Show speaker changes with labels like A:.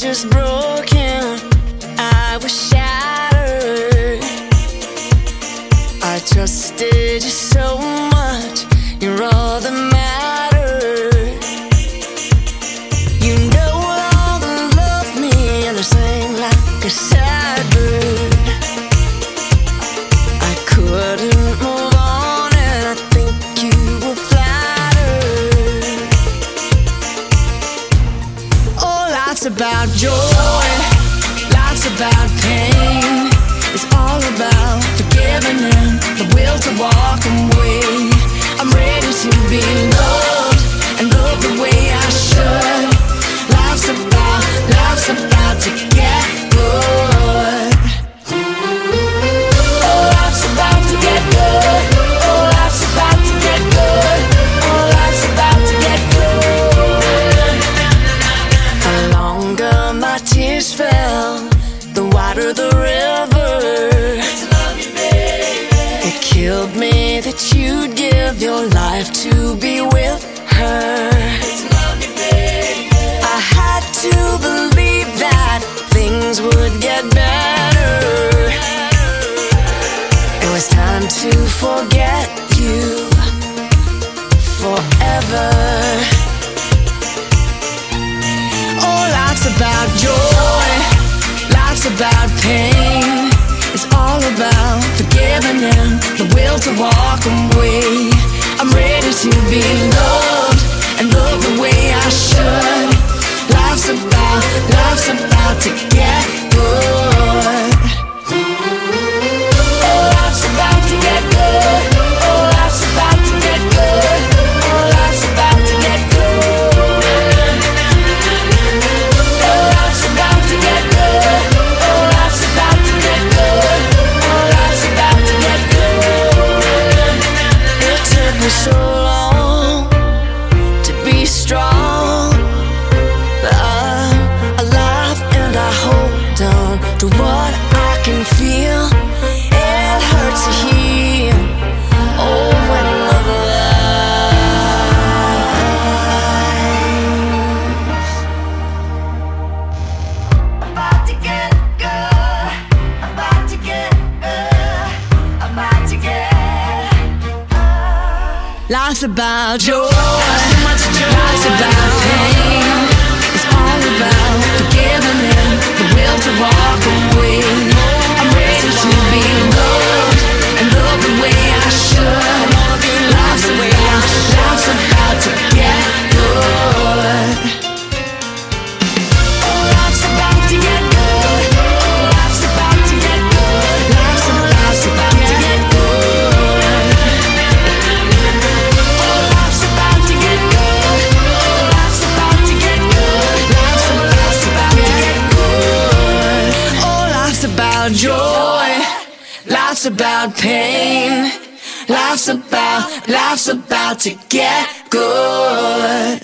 A: just broken. I was shattered. I trusted you so much. You're all that mattered. You know all that love me, and I sang like a. Lots about joy, lots about pain. It's all about forgiving and the will killed me that you'd give your life to be with her. I had to believe that things would get better. It was time to forget you forever. Oh, lots about joy, lots about pain. It's all about forgiving and the will to walk away. I'm ready to be loved and love the way I should. Life's about, life's about to It Life's about joy. About joy. Life's about pain. Life's about, life's about to get good.